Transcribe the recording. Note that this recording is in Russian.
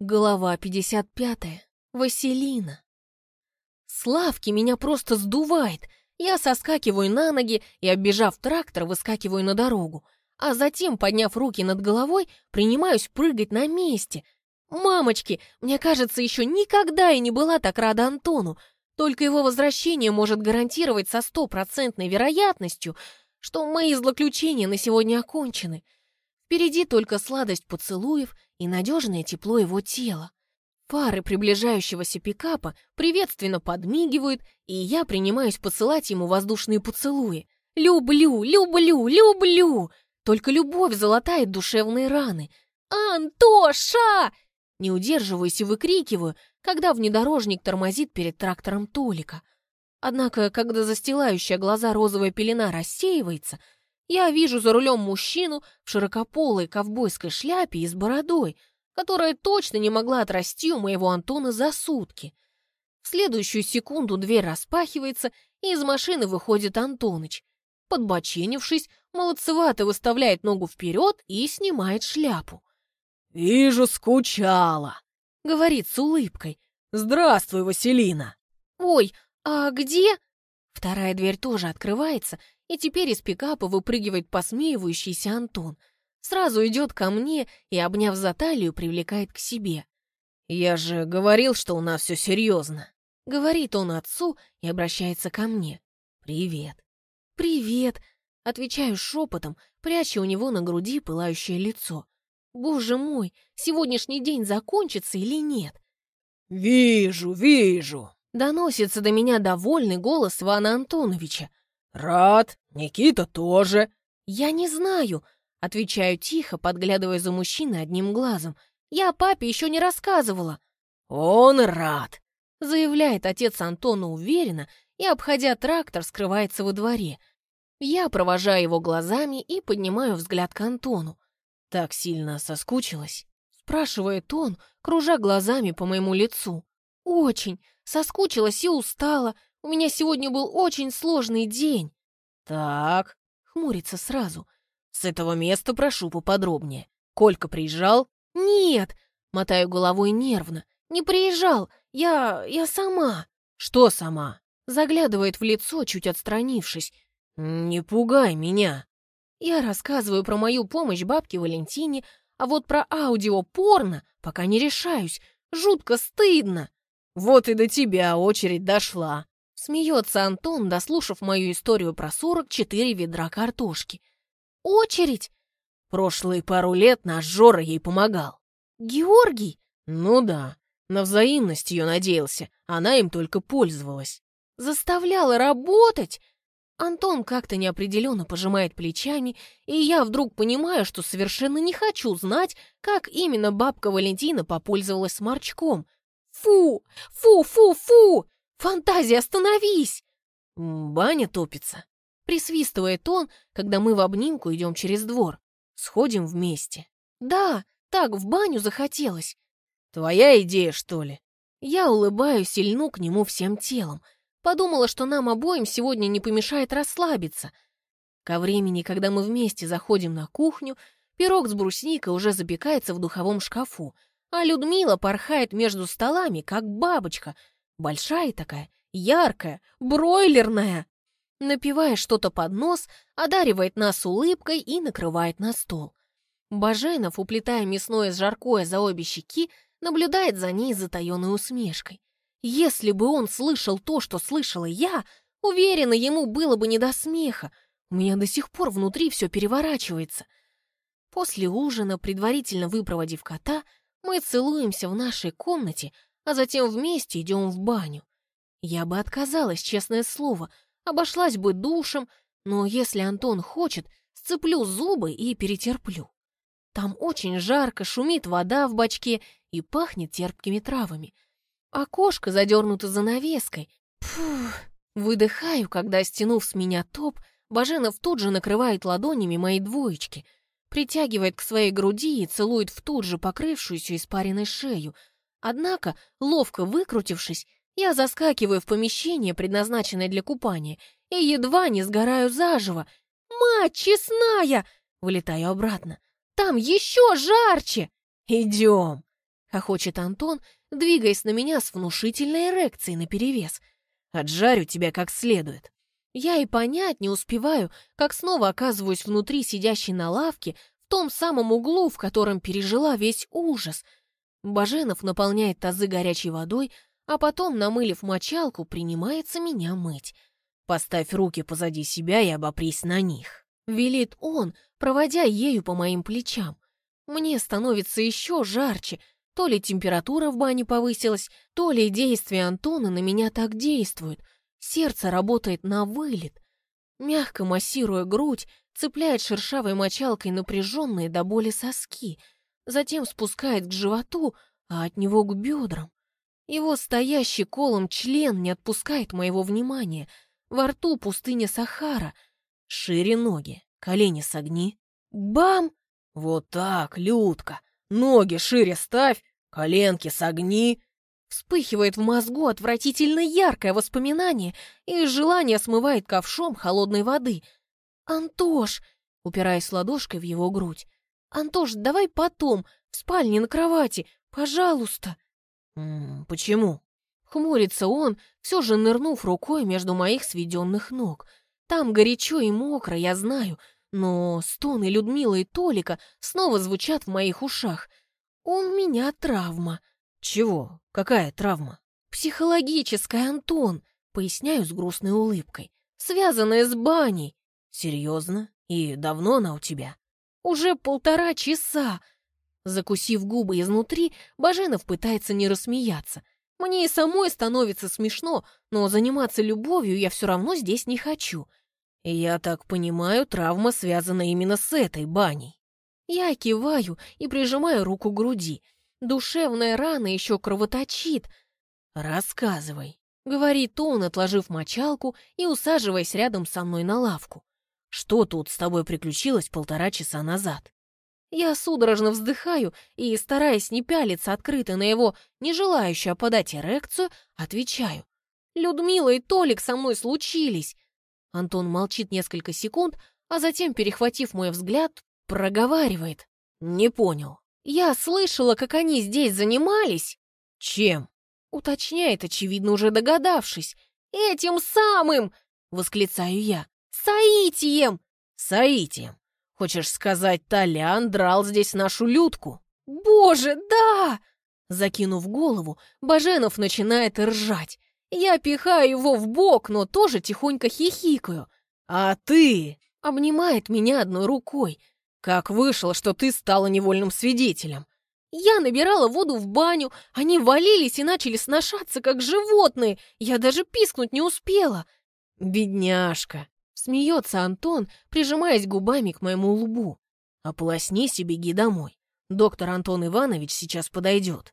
Глава 55. Василина. Славки меня просто сдувает. Я соскакиваю на ноги и, оббежав трактор, выскакиваю на дорогу. А затем, подняв руки над головой, принимаюсь прыгать на месте. Мамочки, мне кажется, еще никогда я не была так рада Антону. Только его возвращение может гарантировать со стопроцентной вероятностью, что мои злоключения на сегодня окончены. Впереди только сладость поцелуев и надежное тепло его тела. Фары приближающегося пикапа приветственно подмигивают, и я принимаюсь посылать ему воздушные поцелуи. «Люблю, люблю, люблю!» Только любовь залатает душевные раны. «Антоша!» Не удерживаюсь и выкрикиваю, когда внедорожник тормозит перед трактором Толика. Однако, когда застилающая глаза розовая пелена рассеивается, я вижу за рулем мужчину в широкополой ковбойской шляпе и с бородой, которая точно не могла отрасти у моего Антона за сутки. В следующую секунду дверь распахивается, и из машины выходит Антоныч. Подбоченившись, молодцевато выставляет ногу вперед и снимает шляпу. «Вижу, скучала», — говорит с улыбкой. «Здравствуй, Василина». «Ой, а где?» Вторая дверь тоже открывается, и теперь из пикапа выпрыгивает посмеивающийся Антон. Сразу идет ко мне и, обняв за талию, привлекает к себе. «Я же говорил, что у нас все серьезно», — говорит он отцу и обращается ко мне. «Привет». «Привет», — отвечаю шепотом, пряча у него на груди пылающее лицо. «Боже мой, сегодняшний день закончится или нет?» «Вижу, вижу», — доносится до меня довольный голос Ивана Антоновича. «Рад, Никита тоже». «Я не знаю», — отвечаю тихо, подглядывая за мужчиной одним глазом. «Я папе еще не рассказывала». «Он рад», — заявляет отец Антона уверенно и, обходя трактор, скрывается во дворе. Я провожаю его глазами и поднимаю взгляд к Антону. «Так сильно соскучилась?» — спрашивает он, кружа глазами по моему лицу. «Очень. Соскучилась и устала. У меня сегодня был очень сложный день». «Так», — хмурится сразу. «С этого места прошу поподробнее. Колька приезжал?» «Нет», — мотаю головой нервно. «Не приезжал. Я... я сама». «Что сама?» Заглядывает в лицо, чуть отстранившись. «Не пугай меня». Я рассказываю про мою помощь бабке Валентине, а вот про аудио-порно пока не решаюсь. Жутко стыдно. Вот и до тебя очередь дошла. Смеется Антон, дослушав мою историю про 44 ведра картошки. «Очередь?» Прошлые пару лет наш Жора ей помогал. «Георгий?» Ну да, на взаимность ее надеялся, она им только пользовалась. «Заставляла работать?» Антон как-то неопределенно пожимает плечами, и я вдруг понимаю, что совершенно не хочу знать, как именно бабка Валентина попользовалась сморчком. Фу! Фу, фу, фу! «Фантазия, остановись!» «Баня топится», — присвистывает он, когда мы в обнимку идем через двор. «Сходим вместе». «Да, так в баню захотелось». «Твоя идея, что ли?» Я улыбаюсь и льну к нему всем телом. Подумала, что нам обоим сегодня не помешает расслабиться. Ко времени, когда мы вместе заходим на кухню, пирог с брусникой уже запекается в духовом шкафу, а Людмила порхает между столами, как бабочка — Большая такая, яркая, бройлерная. Напивая что-то под нос, одаривает нас улыбкой и накрывает на стол. Баженов, уплетая мясное с жаркое за обе щеки, наблюдает за ней затаенной усмешкой. Если бы он слышал то, что слышала я, уверена, ему было бы не до смеха. У меня до сих пор внутри все переворачивается. После ужина, предварительно выпроводив кота, мы целуемся в нашей комнате, а затем вместе идем в баню. Я бы отказалась, честное слово, обошлась бы душем, но если Антон хочет, сцеплю зубы и перетерплю. Там очень жарко, шумит вода в бачке и пахнет терпкими травами. Окошко задернуто занавеской. Фух, выдыхаю, когда, стянув с меня топ, Баженов тут же накрывает ладонями мои двоечки, притягивает к своей груди и целует в тут же покрывшуюся испаренной шею — Однако, ловко выкрутившись, я заскакиваю в помещение, предназначенное для купания, и едва не сгораю заживо. «Мать честная!» — вылетаю обратно. «Там еще жарче!» «Идем!» хохочет Антон, двигаясь на меня с внушительной эрекцией наперевес. «Отжарю тебя как следует». Я и понять не успеваю, как снова оказываюсь внутри сидящей на лавке, в том самом углу, в котором пережила весь ужас. Баженов наполняет тазы горячей водой, а потом, намылив мочалку, принимается меня мыть. «Поставь руки позади себя и обопрись на них», — велит он, проводя ею по моим плечам. Мне становится еще жарче, то ли температура в бане повысилась, то ли действия Антона на меня так действуют. Сердце работает на вылет. Мягко массируя грудь, цепляет шершавой мочалкой напряженные до боли соски, затем спускает к животу, а от него к бедрам. Его стоящий колом член не отпускает моего внимания. Во рту пустыня Сахара. Шире ноги, колени согни. Бам! Вот так, Людка. Ноги шире ставь, коленки согни. Вспыхивает в мозгу отвратительно яркое воспоминание, и желание смывает ковшом холодной воды. «Антош!» — упираясь ладошкой в его грудь. «Антош, давай потом, в спальне на кровати, пожалуйста!» М -м, «Почему?» Хмурится он, все же нырнув рукой между моих сведенных ног. Там горячо и мокро, я знаю, но стоны Людмилы и Толика снова звучат в моих ушах. У меня травма. Чего? Какая травма? Психологическая, Антон, поясняю с грустной улыбкой. Связанная с баней. Серьезно? И давно она у тебя? Уже полтора часа. Закусив губы изнутри, Баженов пытается не рассмеяться. Мне и самой становится смешно, но заниматься любовью я все равно здесь не хочу. Я так понимаю, травма связана именно с этой баней. Я киваю и прижимаю руку к груди. Душевная рана еще кровоточит. «Рассказывай», — говорит он, отложив мочалку и усаживаясь рядом со мной на лавку. «Что тут с тобой приключилось полтора часа назад?» Я судорожно вздыхаю и, стараясь не пялиться открыто на его, не желающую подать эрекцию, отвечаю. «Людмила и Толик со мной случились!» Антон молчит несколько секунд, а затем, перехватив мой взгляд, проговаривает. «Не понял». «Я слышала, как они здесь занимались». «Чем?» Уточняет, очевидно, уже догадавшись. «Этим самым!» — восклицаю я. «Саитием!» «Саитием! Хочешь сказать, Толян драл здесь нашу Людку?» «Боже, да!» Закинув голову, Баженов начинает ржать. Я пихаю его в бок, но тоже тихонько хихикаю. «А ты...» — обнимает меня одной рукой. «Как вышло, что ты стала невольным свидетелем?» Я набирала воду в баню, они валились и начали сношаться, как животные. Я даже пискнуть не успела. «Бедняжка!» Смеется Антон, прижимаясь губами к моему лбу. «Ополоснись и беги домой. Доктор Антон Иванович сейчас подойдет».